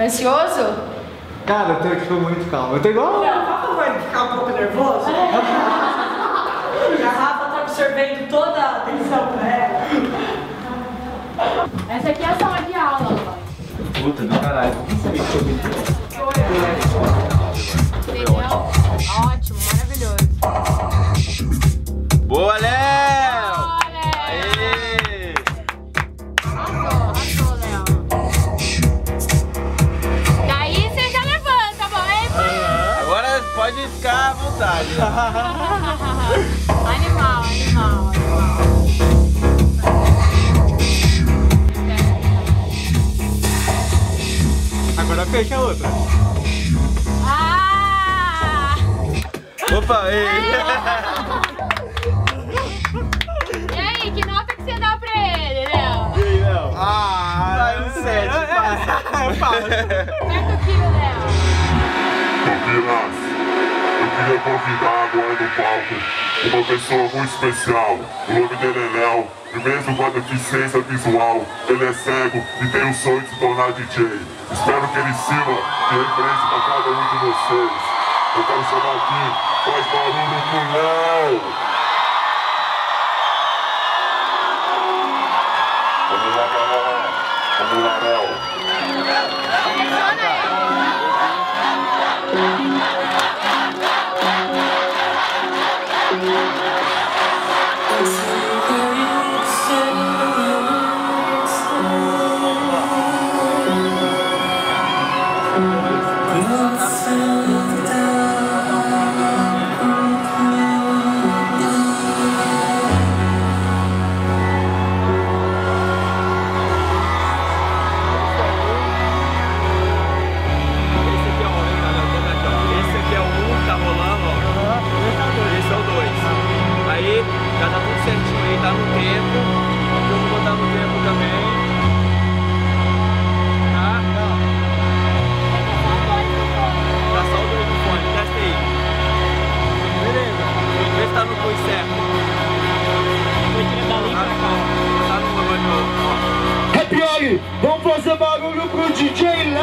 Ansioso? Cara, eu tô tipo muito calmo. Eu tô igual. Não, por favor, ficar um pouco nervoso. a Rafa tá absorvendo toda a atenção pra ela. Essa aqui é a sala de aula. Puta do caralho. Entendeu? Pode ficar à vontade. Animal, animal, animal. Agora fecha a outra. Ah! Opa, ei! E aí, que nota que você dá pra ele, Léo? E aí, Léo? Ah, vai um sete, passa. Eu faço. Aperta aqui, Léo. Queria convidar agora no palco uma pessoa muito especial. O nome dele é Léo, e mesmo com a deficiência visual, ele é cego e tem o sonho de se tornar DJ. Espero que ele sirva de referência para cada um de vocês. Eu quero chamar aqui, faz barulho pro Léo! Vamos lá, galera! Vamos lá, Léo! Vamos fazer barulho pro DJ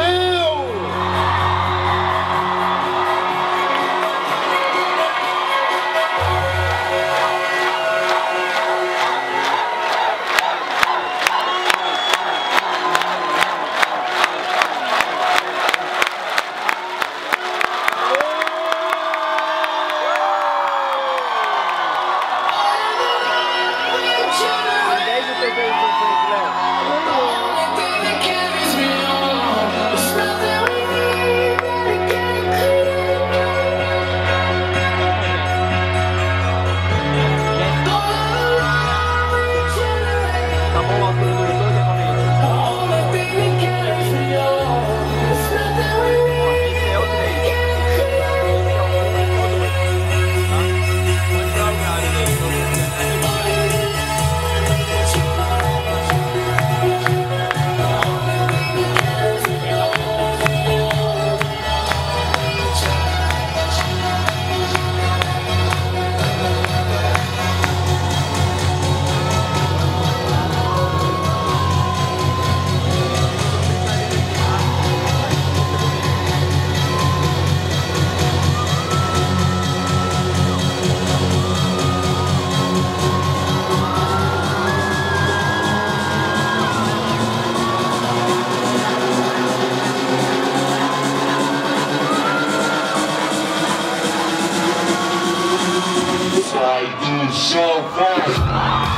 Sai do chão, vai!